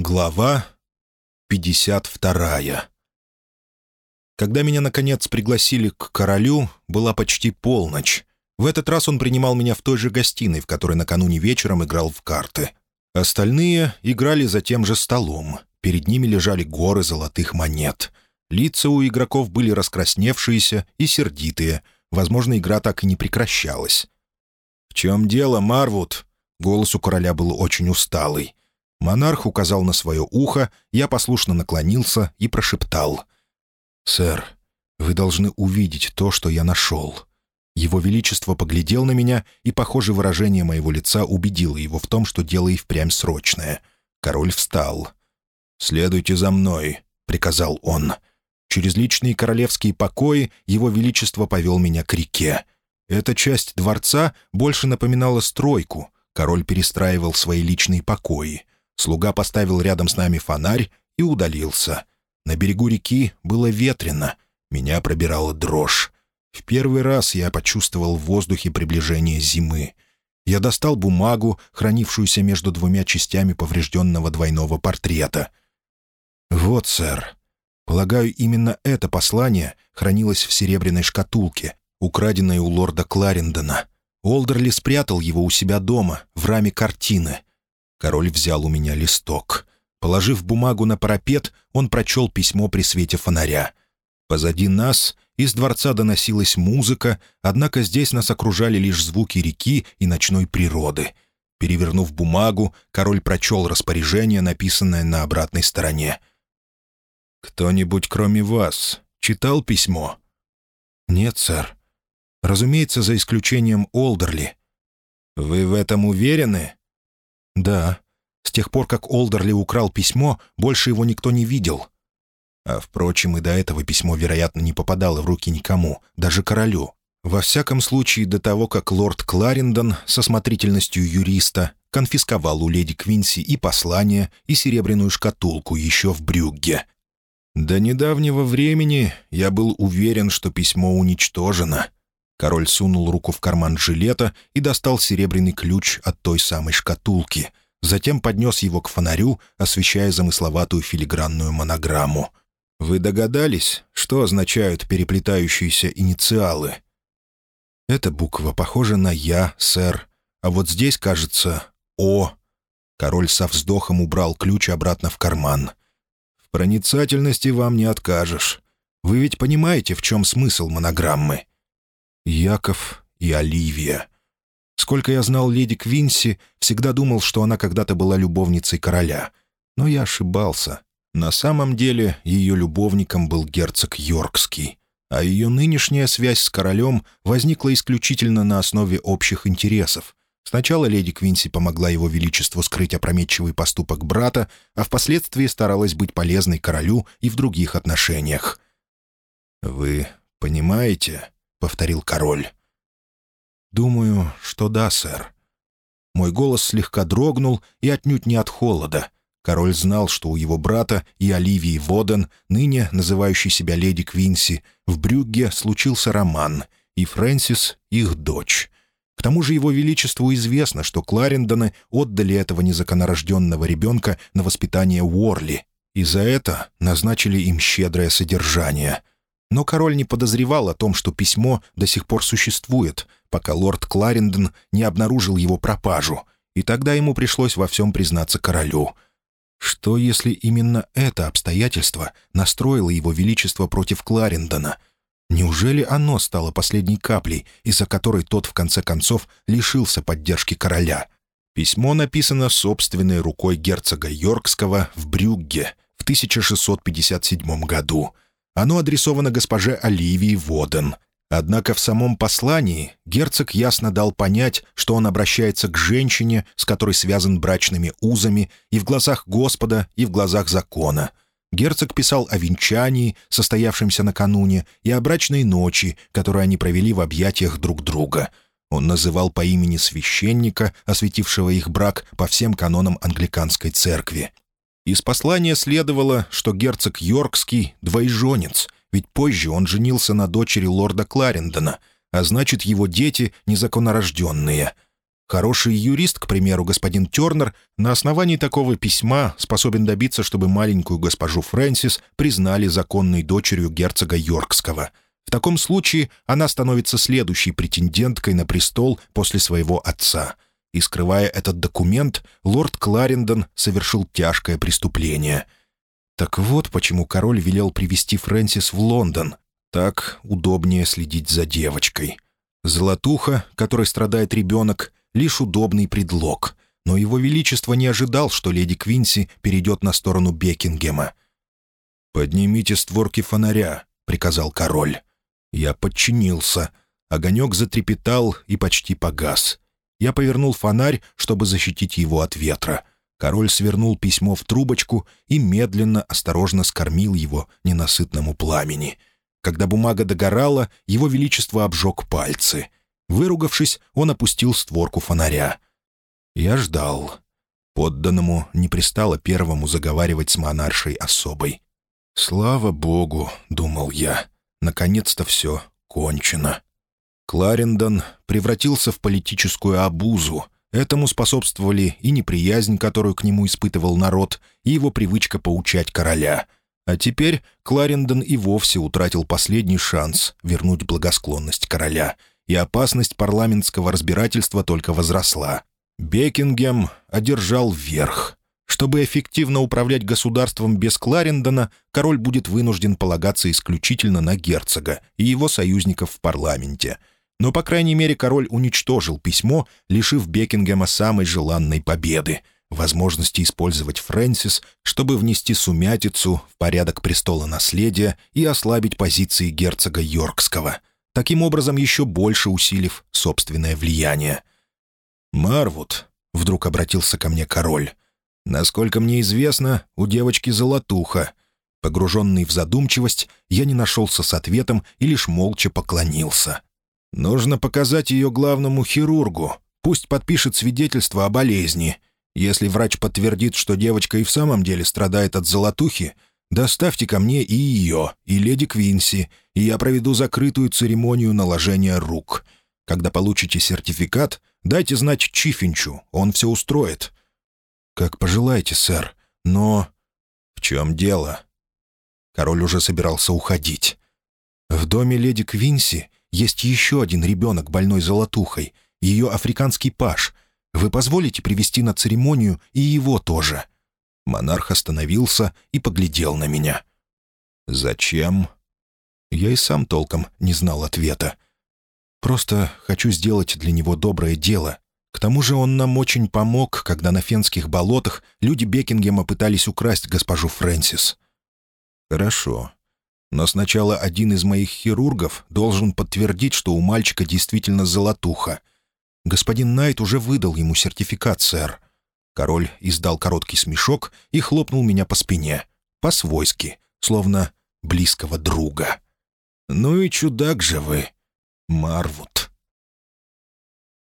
Глава 52 Когда меня, наконец, пригласили к королю, была почти полночь. В этот раз он принимал меня в той же гостиной, в которой накануне вечером играл в карты. Остальные играли за тем же столом. Перед ними лежали горы золотых монет. Лица у игроков были раскрасневшиеся и сердитые. Возможно, игра так и не прекращалась. «В чем дело, Марвуд?» Голос у короля был очень усталый. Монарх указал на свое ухо, я послушно наклонился и прошептал. «Сэр, вы должны увидеть то, что я нашел». Его Величество поглядел на меня, и, похоже, выражение моего лица убедило его в том, что дело и впрямь срочное. Король встал. «Следуйте за мной», — приказал он. Через личные королевские покои Его Величество повел меня к реке. Эта часть дворца больше напоминала стройку. Король перестраивал свои личные покои. Слуга поставил рядом с нами фонарь и удалился. На берегу реки было ветрено. Меня пробирала дрожь. В первый раз я почувствовал в воздухе приближение зимы. Я достал бумагу, хранившуюся между двумя частями поврежденного двойного портрета. «Вот, сэр. Полагаю, именно это послание хранилось в серебряной шкатулке, украденной у лорда Кларендона. Олдерли спрятал его у себя дома, в раме картины. Король взял у меня листок. Положив бумагу на парапет, он прочел письмо при свете фонаря. Позади нас из дворца доносилась музыка, однако здесь нас окружали лишь звуки реки и ночной природы. Перевернув бумагу, король прочел распоряжение, написанное на обратной стороне. «Кто-нибудь, кроме вас, читал письмо?» «Нет, сэр. Разумеется, за исключением Олдерли». «Вы в этом уверены?» «Да. С тех пор, как Олдерли украл письмо, больше его никто не видел». А, впрочем, и до этого письмо, вероятно, не попадало в руки никому, даже королю. Во всяком случае, до того, как лорд Кларендон со смотрительностью юриста конфисковал у леди Квинси и послание, и серебряную шкатулку еще в Брюгге. До недавнего времени я был уверен, что письмо уничтожено. Король сунул руку в карман жилета и достал серебряный ключ от той самой шкатулки. Затем поднес его к фонарю, освещая замысловатую филигранную монограмму. «Вы догадались, что означают переплетающиеся инициалы?» «Эта буква похожа на «Я», сэр, а вот здесь, кажется, «О». Король со вздохом убрал ключ обратно в карман. «В проницательности вам не откажешь. Вы ведь понимаете, в чем смысл монограммы?» Яков и Оливия. Сколько я знал леди Квинси, всегда думал, что она когда-то была любовницей короля. Но я ошибался. На самом деле ее любовником был герцог Йоркский, а ее нынешняя связь с королем возникла исключительно на основе общих интересов. Сначала леди Квинси помогла его величеству скрыть опрометчивый поступок брата, а впоследствии старалась быть полезной королю и в других отношениях. «Вы понимаете?» — повторил король. «Думаю, что да, сэр». Мой голос слегка дрогнул и отнюдь не от холода. Король знал, что у его брата и Оливии Воден, ныне называющей себя леди Квинси, в Брюгге случился роман, и Фрэнсис — их дочь. К тому же его величеству известно, что Кларендоны отдали этого незаконорожденного ребенка на воспитание Уорли, и за это назначили им щедрое содержание — но король не подозревал о том, что письмо до сих пор существует, пока лорд Кларендон не обнаружил его пропажу, и тогда ему пришлось во всем признаться королю. Что, если именно это обстоятельство настроило его величество против Кларендона? Неужели оно стало последней каплей, из-за которой тот, в конце концов, лишился поддержки короля? Письмо написано собственной рукой герцога Йоркского в Брюгге в 1657 году — оно адресовано госпоже Оливии Воден. Однако в самом послании герцог ясно дал понять, что он обращается к женщине, с которой связан брачными узами, и в глазах Господа, и в глазах закона. Герцог писал о венчании, состоявшемся накануне, и о брачной ночи, которую они провели в объятиях друг друга. Он называл по имени священника, осветившего их брак по всем канонам англиканской церкви. Из послания следовало, что герцог Йоркский — двоеженец, ведь позже он женился на дочери лорда Кларендона, а значит, его дети — незаконнорожденные. Хороший юрист, к примеру, господин Тернер, на основании такого письма способен добиться, чтобы маленькую госпожу Фрэнсис признали законной дочерью герцога Йоркского. В таком случае она становится следующей претенденткой на престол после своего отца. И скрывая этот документ, лорд Кларендон совершил тяжкое преступление. Так вот почему король велел привести Фрэнсис в Лондон. Так удобнее следить за девочкой. Золотуха, которой страдает ребенок, лишь удобный предлог. Но его величество не ожидал, что леди Квинси перейдет на сторону Бекингема. «Поднимите створки фонаря», — приказал король. Я подчинился. Огонек затрепетал и почти погас. Я повернул фонарь, чтобы защитить его от ветра. Король свернул письмо в трубочку и медленно, осторожно скормил его ненасытному пламени. Когда бумага догорала, его величество обжег пальцы. Выругавшись, он опустил створку фонаря. Я ждал. Подданному не пристало первому заговаривать с монаршей особой. «Слава богу», — думал я, — «наконец-то все кончено». Кларендон превратился в политическую обузу. Этому способствовали и неприязнь, которую к нему испытывал народ, и его привычка поучать короля. А теперь Кларендон и вовсе утратил последний шанс вернуть благосклонность короля — и опасность парламентского разбирательства только возросла. Бекингем одержал верх. Чтобы эффективно управлять государством без Кларендона, король будет вынужден полагаться исключительно на герцога и его союзников в парламенте. Но, по крайней мере, король уничтожил письмо, лишив Бекингема самой желанной победы — возможности использовать Фрэнсис, чтобы внести сумятицу в порядок престола наследия и ослабить позиции герцога Йоркского — таким образом еще больше усилив собственное влияние. «Марвуд», — вдруг обратился ко мне король, — «насколько мне известно, у девочки золотуха». Погруженный в задумчивость, я не нашелся с ответом и лишь молча поклонился. «Нужно показать ее главному хирургу. Пусть подпишет свидетельство о болезни. Если врач подтвердит, что девочка и в самом деле страдает от золотухи, Доставьте ко мне и ее, и леди Квинси, и я проведу закрытую церемонию наложения рук. Когда получите сертификат, дайте знать Чифинчу, он все устроит». «Как пожелаете, сэр, но...» «В чем дело?» Король уже собирался уходить. «В доме леди Квинси есть еще один ребенок, больной золотухой, ее африканский паш. Вы позволите привести на церемонию и его тоже?» Монарх остановился и поглядел на меня. «Зачем?» Я и сам толком не знал ответа. «Просто хочу сделать для него доброе дело. К тому же он нам очень помог, когда на фенских болотах люди Бекингема пытались украсть госпожу Фрэнсис». «Хорошо. Но сначала один из моих хирургов должен подтвердить, что у мальчика действительно золотуха. Господин Найт уже выдал ему сертификат, сэр». Король издал короткий смешок и хлопнул меня по спине. По-свойски, словно близкого друга. «Ну и чудак же вы, Марвуд».